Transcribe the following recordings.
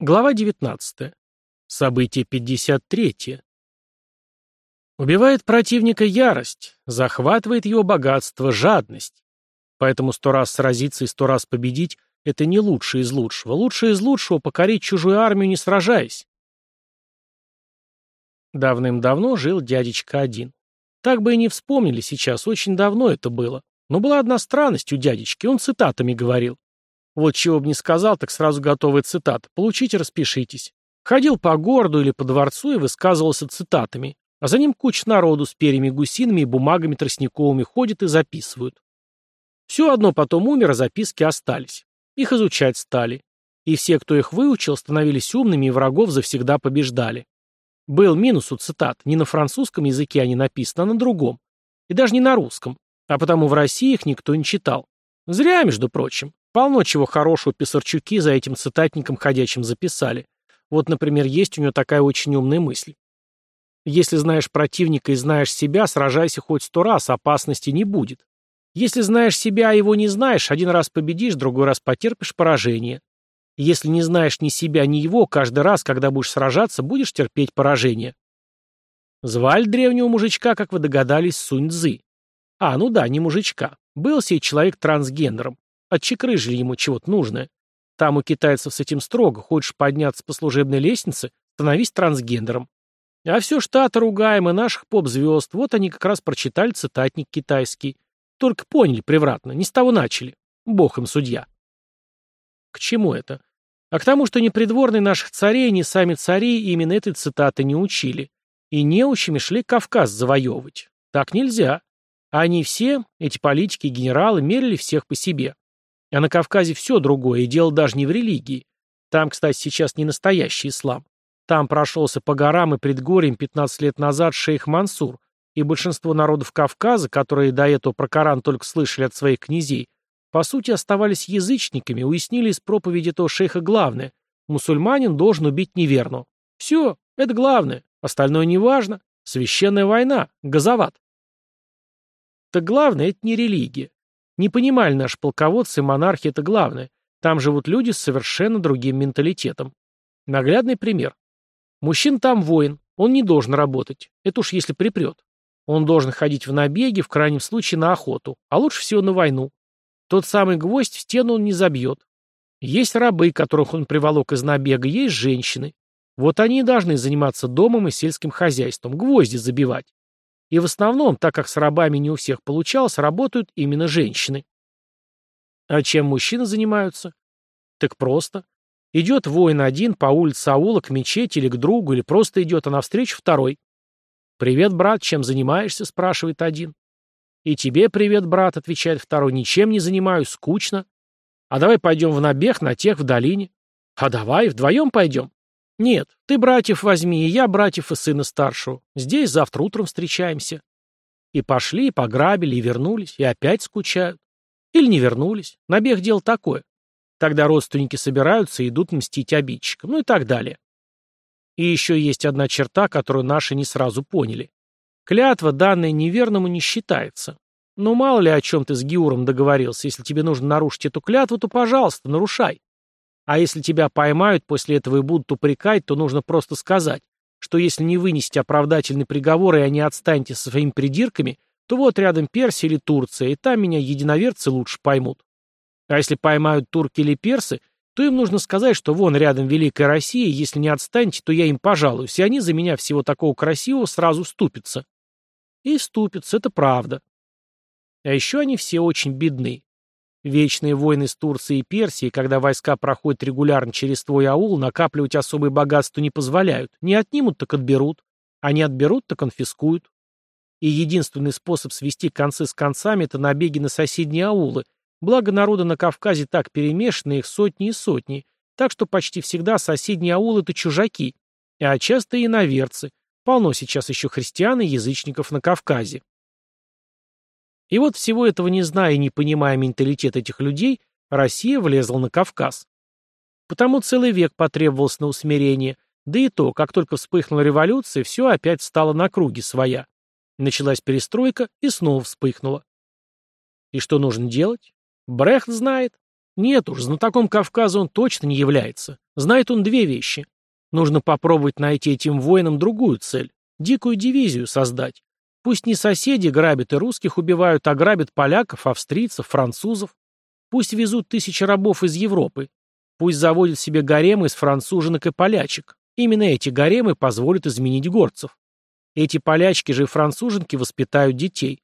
Глава 19. Событие 53. Убивает противника ярость, захватывает его богатство жадность. Поэтому сто раз сразиться и сто раз победить – это не лучшее из лучшего. Лучшее из лучшего – покорить чужую армию, не сражаясь. Давным-давно жил дядечка один. Так бы и не вспомнили сейчас, очень давно это было. Но была одна странность у дядечки, он цитатами говорил. Вот чего бы не сказал, так сразу готовый цитат. Получите, распишитесь. Ходил по городу или по дворцу и высказывался цитатами. А за ним куча народу с перьями гусиными и бумагами тростниковыми ходит и записывают. Все одно потом умер, а записки остались. Их изучать стали. И все, кто их выучил, становились умными и врагов завсегда побеждали. Был минус у цитат. Не на французском языке они написаны, а на другом. И даже не на русском. А потому в России их никто не читал. Зря, между прочим. Полно чего хорошего писарчуки за этим цитатником ходячим записали. Вот, например, есть у него такая очень умная мысль. Если знаешь противника и знаешь себя, сражайся хоть сто раз, опасности не будет. Если знаешь себя, а его не знаешь, один раз победишь, другой раз потерпишь поражение. Если не знаешь ни себя, ни его, каждый раз, когда будешь сражаться, будешь терпеть поражение. Звали древнего мужичка, как вы догадались, Сунь Цзы. А, ну да, не мужичка. Был сей человек трансгендером. Отчекрыжили ему чего-то нужное. Там у китайцев с этим строго. Хочешь подняться по служебной лестнице, становись трансгендером. А все штаты ругаем и наших поп-звезд. Вот они как раз прочитали цитатник китайский. Только поняли превратно, не с того начали. Бог им судья. К чему это? А к тому, что ни придворные наших царей, ни сами цари именно этой цитаты не учили. И неучими шли Кавказ завоевывать. Так нельзя. Они все, эти политики и генералы, мерили всех по себе. А на Кавказе все другое, и дело даже не в религии. Там, кстати, сейчас не настоящий ислам. Там прошелся по горам и предгорьям 15 лет назад шейх Мансур, и большинство народов Кавказа, которые до этого про Коран только слышали от своих князей, по сути оставались язычниками, уяснили из проповеди этого шейха главное – мусульманин должен убить неверного. Все, это главное, остальное не важно. Священная война, газоват. Так главное – это не религия. Не понимали наши полководцы и монархи это главное. Там живут люди с совершенно другим менталитетом. Наглядный пример. Мужчина там воин, он не должен работать. Это уж если припрет. Он должен ходить в набеги, в крайнем случае на охоту, а лучше всего на войну. Тот самый гвоздь в стену он не забьет. Есть рабы, которых он приволок из набега, есть женщины. Вот они и должны заниматься домом и сельским хозяйством, гвозди забивать. И в основном, так как с рабами не у всех получалось, работают именно женщины. А чем мужчины занимаются? Так просто. Идет воин один по улице аула к мечети или к другу, или просто идет, а навстречу второй. «Привет, брат, чем занимаешься?» – спрашивает один. «И тебе привет, брат», – отвечает второй. «Ничем не занимаюсь, скучно». «А давай пойдем в набег на тех в долине». «А давай, вдвоем пойдем». «Нет, ты братьев возьми, и я братьев и сына старшего. Здесь завтра утром встречаемся». И пошли, и пограбили, и вернулись, и опять скучают. Или не вернулись. Набег дел такое. Тогда родственники собираются и идут мстить обидчикам, ну и так далее. И еще есть одна черта, которую наши не сразу поняли. Клятва, данная неверному, не считается. Но мало ли о чем ты с Гиуром договорился. Если тебе нужно нарушить эту клятву, то, пожалуйста, нарушай. А если тебя поймают после этого и будут упрекать, то нужно просто сказать, что если не вынесете оправдательный приговор и они отстанете со своими придирками, то вот рядом Персия или Турция, и там меня единоверцы лучше поймут. А если поймают турки или персы, то им нужно сказать, что вон рядом Великая Россия, если не отстанете, то я им пожалуюсь, и они за меня всего такого красивого сразу ступятся. И ступятся, это правда. А еще они все очень бедны. Вечные войны с Турцией и Персией, когда войска проходят регулярно через твой аул, накапливать особые богатства не позволяют. Не отнимут, так отберут. А не отберут, так конфискуют. И единственный способ свести концы с концами – это набеги на соседние аулы. Благо народы на Кавказе так перемешаны, их сотни и сотни. Так что почти всегда соседние аулы – это чужаки. А часто и иноверцы. Полно сейчас еще христиан и язычников на Кавказе. И вот всего этого не зная и не понимая менталитет этих людей, Россия влезла на Кавказ. Потому целый век потребовался на усмирение, да и то, как только вспыхнула революция, все опять стало на круги своя. Началась перестройка и снова вспыхнула. И что нужно делать? Брехт знает. Нет уж, знатоком Кавказа он точно не является. Знает он две вещи. Нужно попробовать найти этим воинам другую цель. Дикую дивизию создать. Пусть не соседи грабят и русских убивают, а грабят поляков, австрийцев, французов. Пусть везут тысячи рабов из Европы. Пусть заводят себе гаремы из француженок и полячек. Именно эти гаремы позволят изменить горцев. Эти полячки же и француженки воспитают детей.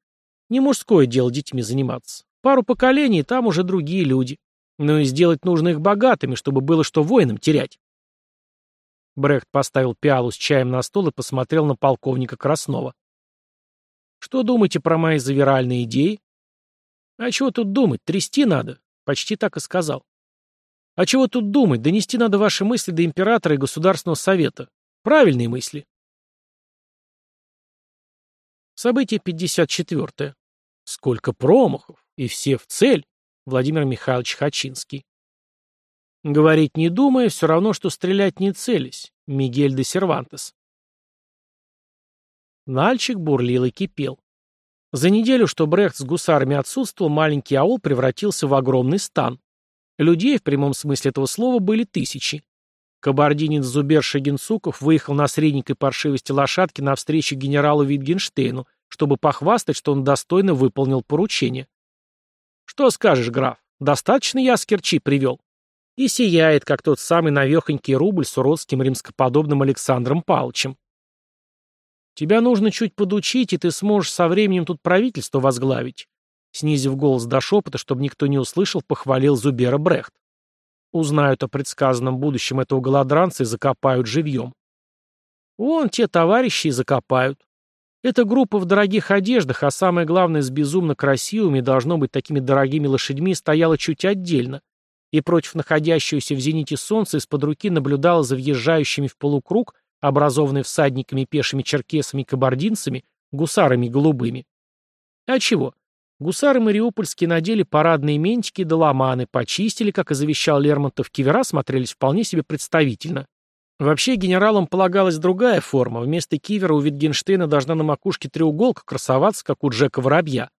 Не мужское дело детьми заниматься. Пару поколений, там уже другие люди. Но и сделать нужно их богатыми, чтобы было что воинам терять. Брехт поставил пиалу с чаем на стол и посмотрел на полковника Краснова. «Что думаете про мои завиральные идеи?» «А чего тут думать? Трясти надо». Почти так и сказал. «А чего тут думать? Донести надо ваши мысли до императора и Государственного совета. Правильные мысли». Событие 54. Сколько промахов, и все в цель. Владимир Михайлович Хачинский. Говорить не думая, все равно, что стрелять не целясь. Мигель де Сервантес. Нальчик бурлил и кипел. За неделю, что Брехт с гусарами отсутствовал, маленький аул превратился в огромный стан. Людей, в прямом смысле этого слова, были тысячи. Кабардинец Зубер Шагинцуков выехал на средненькой паршивости лошадки навстречу генералу Витгенштейну, чтобы похвастать, что он достойно выполнил поручение. «Что скажешь, граф? Достаточно я с привел?» и сияет, как тот самый навехонький рубль с уродским римскоподобным Александром Павловичем. Тебя нужно чуть подучить, и ты сможешь со временем тут правительство возглавить. Снизив голос до шепота, чтобы никто не услышал, похвалил Зубера Брехт. Узнают о предсказанном будущем этого голодранца и закопают живьем. Вон те товарищи и закопают. Эта группа в дорогих одеждах, а самое главное, с безумно красивыми, должно быть такими дорогими лошадьми, стояла чуть отдельно, и против находящегося в зените солнца из-под руки наблюдала за въезжающими в полукруг, образованный всадниками, пешими черкесами кабардинцами, гусарами голубыми. А чего? Гусары мариупольские надели парадные ментики и доломаны, почистили, как и завещал Лермонтов, кивера смотрелись вполне себе представительно. Вообще генералам полагалась другая форма. Вместо кивера у Витгенштейна должна на макушке треуголка красоваться, как у Джека Воробья.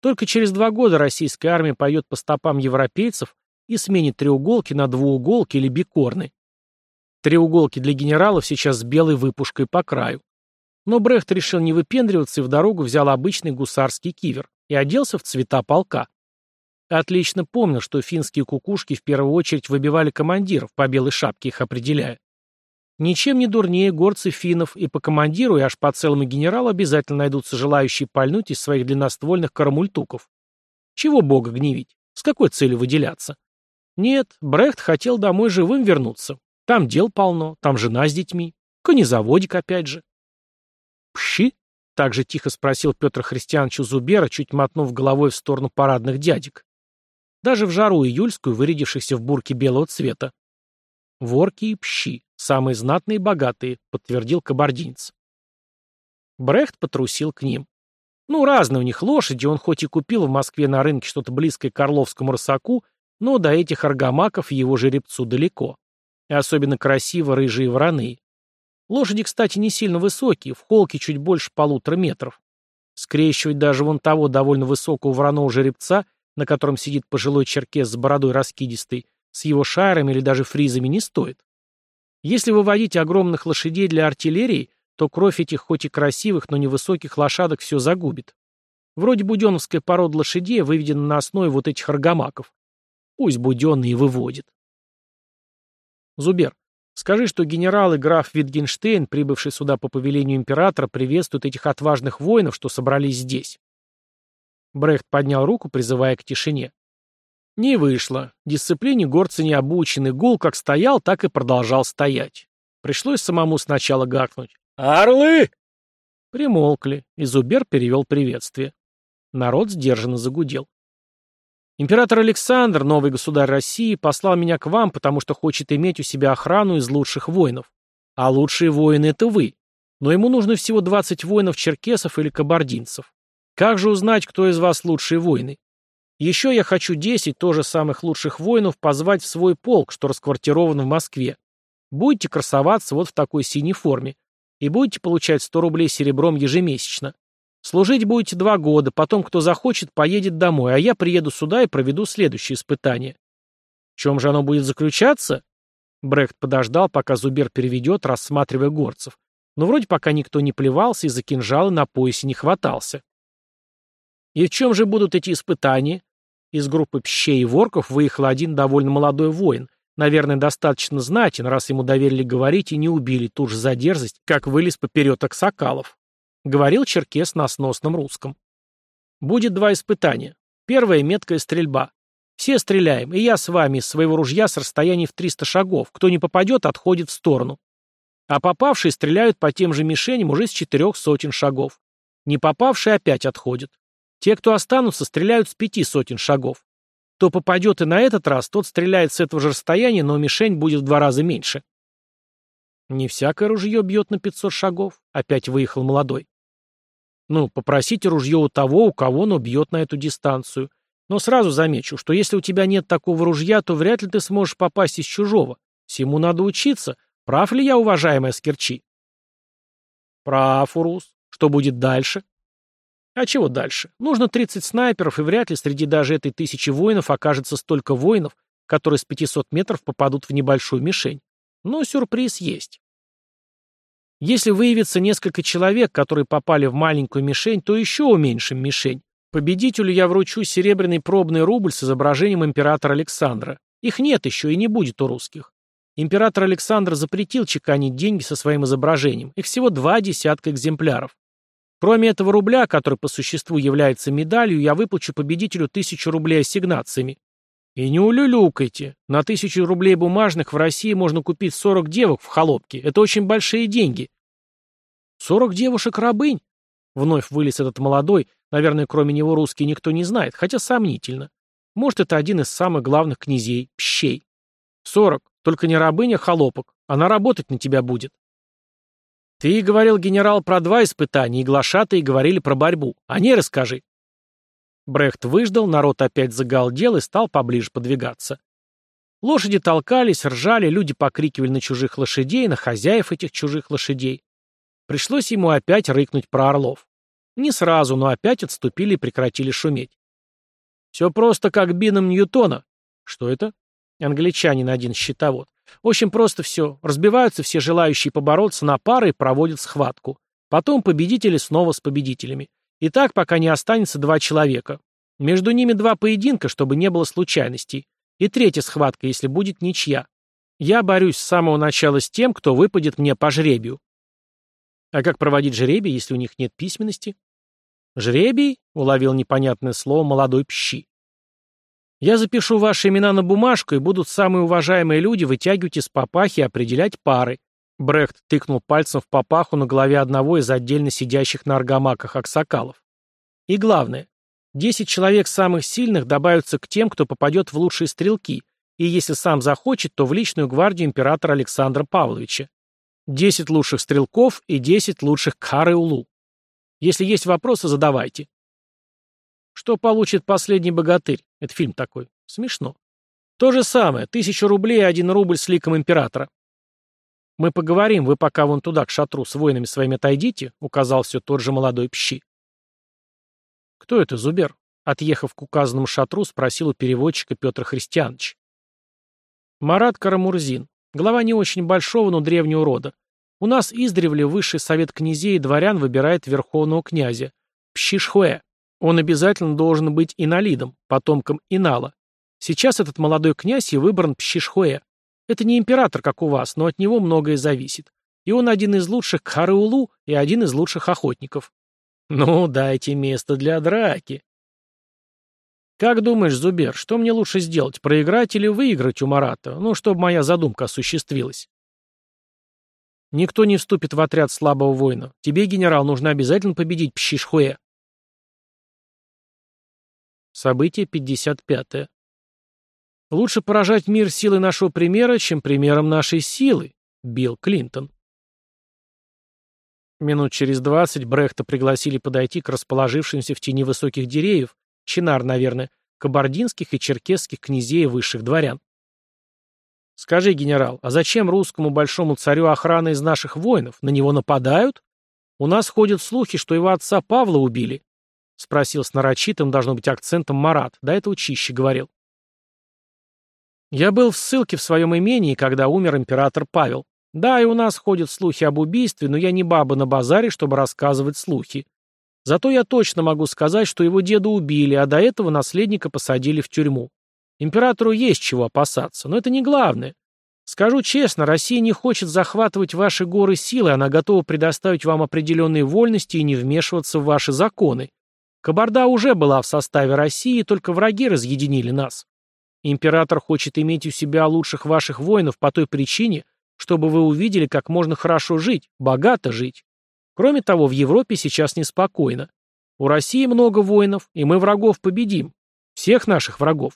Только через два года российская армия пойдет по стопам европейцев, и сменит треуголки на двууголки или бикорны. Треуголки для генералов сейчас с белой выпушкой по краю. Но Брехт решил не выпендриваться и в дорогу взял обычный гусарский кивер и оделся в цвета полка. Отлично помнил, что финские кукушки в первую очередь выбивали командиров, по белой шапке их определяя. Ничем не дурнее горцы финнов, и по командиру, и аж по целому генералу обязательно найдутся желающие пальнуть из своих длинноствольных карамультуков. Чего бога гневить? С какой целью выделяться? Нет, Брехт хотел домой живым вернуться. Там дел полно, там жена с детьми. Конезаводик опять же. «Пщи?» — так же тихо спросил Петр Христианович Зубера, чуть мотнув головой в сторону парадных дядек. Даже в жару июльскую, вырядившихся в бурке белого цвета. «Ворки и пщи, самые знатные и богатые», — подтвердил кабардинец. Брехт потрусил к ним. Ну, разные у них лошади, он хоть и купил в Москве на рынке что-то близкое к Орловскому рысаку, но до этих аргамаков его жеребцу далеко. И особенно красиво рыжие вороны. Лошади, кстати, не сильно высокие, в холке чуть больше полутора метров. Скрещивать даже вон того довольно высокого вороного жеребца, на котором сидит пожилой черкес с бородой раскидистой, с его шарами или даже фризами не стоит. Если выводить огромных лошадей для артиллерии, то кровь этих хоть и красивых, но невысоких лошадок все загубит. Вроде буденовская порода лошадей выведена на основе вот этих аргамаков. Пусть буденный и выводит. Зубер, скажи, что генерал и граф Витгенштейн, прибывший сюда по повелению императора, приветствуют этих отважных воинов, что собрались здесь. Брехт поднял руку, призывая к тишине. Не вышло. Дисциплине горцы не обучены. Гул как стоял, так и продолжал стоять. Пришлось самому сначала гакнуть. «Орлы!» Примолкли, и Зубер перевел приветствие. Народ сдержанно загудел. Император Александр, новый государь России, послал меня к вам, потому что хочет иметь у себя охрану из лучших воинов. А лучшие воины — это вы. Но ему нужно всего 20 воинов-черкесов или кабардинцев. Как же узнать, кто из вас лучшие воины? Еще я хочу 10 тоже самых лучших воинов позвать в свой полк, что расквартирован в Москве. Будете красоваться вот в такой синей форме. И будете получать 100 рублей серебром ежемесячно. Служить будете два года, потом кто захочет, поедет домой, а я приеду сюда и проведу следующее испытание. В чем же оно будет заключаться? Брехт подождал, пока Зубер переведет, рассматривая горцев. Но вроде пока никто не плевался и за кинжалы на поясе не хватался. «И в чем же будут эти испытания?» Из группы пщей и ворков выехал один довольно молодой воин, наверное, достаточно знатен, раз ему доверили говорить и не убили ту же за как вылез поперед Аксакалов. Говорил черкес на сносном русском. «Будет два испытания. Первое — меткая стрельба. Все стреляем, и я с вами из своего ружья с расстояния в 300 шагов. Кто не попадет, отходит в сторону. А попавшие стреляют по тем же мишеням уже с четырех сотен шагов. Не попавшие опять отходят. Те, кто останутся, стреляют с пяти сотен шагов. Кто попадет и на этот раз, тот стреляет с этого же расстояния, но мишень будет в два раза меньше. Не всякое ружье бьет на 500 шагов, опять выехал молодой. Ну, попросите ружье у того, у кого оно бьет на эту дистанцию. Но сразу замечу, что если у тебя нет такого ружья, то вряд ли ты сможешь попасть из чужого. Всему надо учиться. Прав ли я, уважаемая Скирчи? Прав, Урус. Что будет дальше? А чего дальше? Нужно 30 снайперов, и вряд ли среди даже этой тысячи воинов окажется столько воинов, которые с 500 метров попадут в небольшую мишень. Но сюрприз есть. Если выявится несколько человек, которые попали в маленькую мишень, то еще уменьшим мишень. Победителю я вручу серебряный пробный рубль с изображением императора Александра. Их нет еще и не будет у русских. Император Александр запретил чеканить деньги со своим изображением. Их всего два десятка экземпляров. Кроме этого рубля, который по существу является медалью, я выплачу победителю тысячу рублей ассигнациями. И не улюлюкайте. На тысячу рублей бумажных в России можно купить 40 девок в холопке. Это очень большие деньги. 40 девушек-рабынь? Вновь вылез этот молодой, наверное, кроме него русский никто не знает, хотя сомнительно. Может, это один из самых главных князей, пщей. Сорок, только не рабыня, а холопок. Она работать на тебя будет. Ты говорил, генерал, про два испытания, и глашатые говорили про борьбу. О ней расскажи. Брехт выждал, народ опять загалдел и стал поближе подвигаться. Лошади толкались, ржали, люди покрикивали на чужих лошадей, на хозяев этих чужих лошадей. Пришлось ему опять рыкнуть про орлов. Не сразу, но опять отступили и прекратили шуметь. Все просто как бином Ньютона. Что это? Англичанин один счетовод. Очень просто все. Разбиваются все желающие побороться на пары и проводят схватку. Потом победители снова с победителями. И так, пока не останется два человека. Между ними два поединка, чтобы не было случайностей. И третья схватка, если будет ничья. Я борюсь с самого начала с тем, кто выпадет мне по жребию. А как проводить жребий, если у них нет письменности? Жребий? Уловил непонятное слово молодой пщи. Я запишу ваши имена на бумажку, и будут самые уважаемые люди вытягивать из папахи и определять пары. Брехт тыкнул пальцем в папаху на голове одного из отдельно сидящих на аргамаках аксакалов. И главное, десять человек самых сильных добавятся к тем, кто попадет в лучшие стрелки, и если сам захочет, то в личную гвардию императора Александра Павловича. Десять лучших стрелков и десять лучших кары-улу. Если есть вопросы, задавайте. Что получит последний богатырь? Это фильм такой. Смешно. То же самое. Тысяча рублей и один рубль с ликом императора. Мы поговорим, вы пока вон туда, к шатру, с воинами своими отойдите, указал все тот же молодой пщи. Кто это, Зубер? Отъехав к указанному шатру, спросил у переводчика Петр Христианович. Марат Карамурзин, глава не очень большого, но древнего рода. У нас издревле высший совет князей и дворян выбирает верховного князя, Пщишхуэ. Он обязательно должен быть иналидом, потомком Инала. Сейчас этот молодой князь и выбран Пщишхуэ. Это не император, как у вас, но от него многое зависит. И он один из лучших Кхараулу и один из лучших охотников. Ну, дайте место для драки. Как думаешь, Зубер, что мне лучше сделать, проиграть или выиграть у Марата, ну, чтобы моя задумка осуществилась? Никто не вступит в отряд слабого воина. Тебе, генерал, нужно обязательно победить Пщишхуэ. Событие 55. Лучше поражать мир силой нашего примера, чем примером нашей силы. Билл Клинтон. Минут через двадцать Брехта пригласили подойти к расположившимся в тени высоких деревьев, чинар, наверное, кабардинских и черкесских князей и высших дворян. «Скажи, генерал, а зачем русскому большому царю охрана из наших воинов? На него нападают? У нас ходят слухи, что его отца Павла убили», — спросил с нарочитым, должно быть, акцентом Марат, до этого чище говорил. Я был в ссылке в своем имении, когда умер император Павел. Да, и у нас ходят слухи об убийстве, но я не баба на базаре, чтобы рассказывать слухи. Зато я точно могу сказать, что его деда убили, а до этого наследника посадили в тюрьму. Императору есть чего опасаться, но это не главное. Скажу честно, Россия не хочет захватывать ваши горы силой, она готова предоставить вам определенные вольности и не вмешиваться в ваши законы. Кабарда уже была в составе России, только враги разъединили нас. Император хочет иметь у себя лучших ваших воинов по той причине, чтобы вы увидели, как можно хорошо жить, богато жить. Кроме того, в Европе сейчас неспокойно. У России много воинов, и мы врагов победим. Всех наших врагов.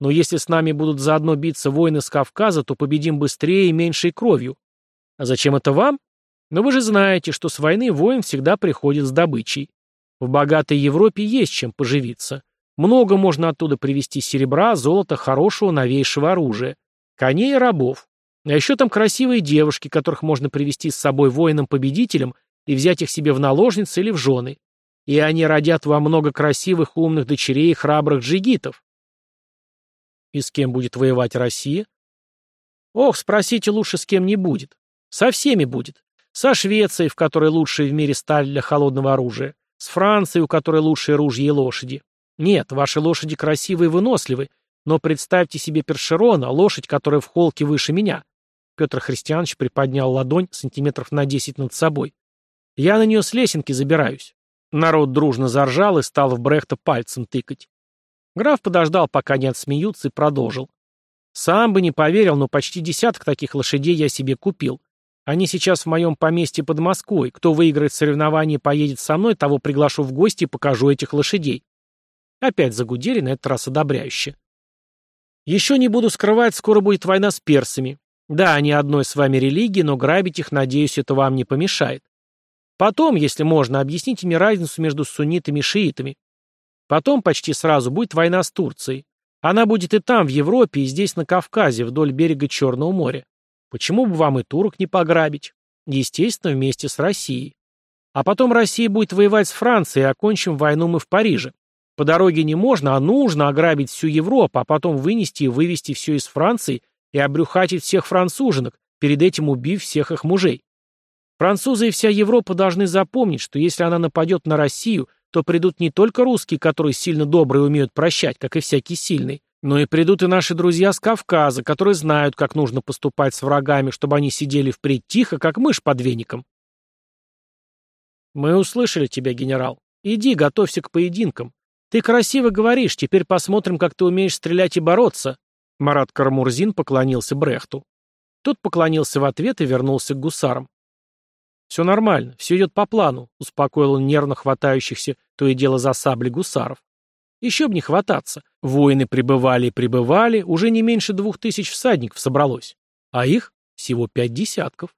Но если с нами будут заодно биться воины с Кавказа, то победим быстрее и меньшей кровью. А зачем это вам? Но вы же знаете, что с войны воин всегда приходит с добычей. В богатой Европе есть чем поживиться. Много можно оттуда привезти серебра, золота, хорошего, новейшего оружия. Коней и рабов. А еще там красивые девушки, которых можно привести с собой воинам-победителям и взять их себе в наложницы или в жены. И они родят вам много красивых, умных дочерей и храбрых джигитов. И с кем будет воевать Россия? Ох, спросите лучше, с кем не будет. Со всеми будет. Со Швецией, в которой лучшая в мире сталь для холодного оружия. С Францией, у которой лучшие ружья и лошади. Нет, ваши лошади красивые и выносливы, но представьте себе Першерона, лошадь, которая в холке выше меня. Петр Христианович приподнял ладонь сантиметров на десять над собой. Я на нее с лесенки забираюсь. Народ дружно заржал и стал в Брехта пальцем тыкать. Граф подождал, пока не отсмеются, и продолжил. Сам бы не поверил, но почти десяток таких лошадей я себе купил. Они сейчас в моем поместье под Москвой. Кто выиграет соревнование поедет со мной, того приглашу в гости и покажу этих лошадей. Опять загудели, на этот раз одобряюще. Еще не буду скрывать, скоро будет война с персами. Да, они одной с вами религии, но грабить их, надеюсь, это вам не помешает. Потом, если можно, объясните мне разницу между суннитами и шиитами. Потом почти сразу будет война с Турцией. Она будет и там, в Европе, и здесь, на Кавказе, вдоль берега Черного моря. Почему бы вам и турок не пограбить? Естественно, вместе с Россией. А потом Россия будет воевать с Францией, окончим войну мы в Париже. По дороге не можно, а нужно ограбить всю Европу, а потом вынести и вывести все из Франции и обрюхатить всех француженок, перед этим убив всех их мужей. Французы и вся Европа должны запомнить, что если она нападет на Россию, то придут не только русские, которые сильно добрые и умеют прощать, как и всякий сильный, но и придут и наши друзья с Кавказа, которые знают, как нужно поступать с врагами, чтобы они сидели впредь тихо, как мышь под веником. Мы услышали тебя, генерал. Иди, готовься к поединкам. Ты красиво говоришь, теперь посмотрим, как ты умеешь стрелять и бороться. Марат Кармурзин поклонился Брехту. Тот поклонился в ответ и вернулся к гусарам. «Все нормально, все идет по плану», — успокоил он нервно хватающихся то и дело за сабли гусаров. «Еще бы не хвататься. Воины прибывали и прибывали, уже не меньше двух тысяч всадников собралось. А их всего пять десятков.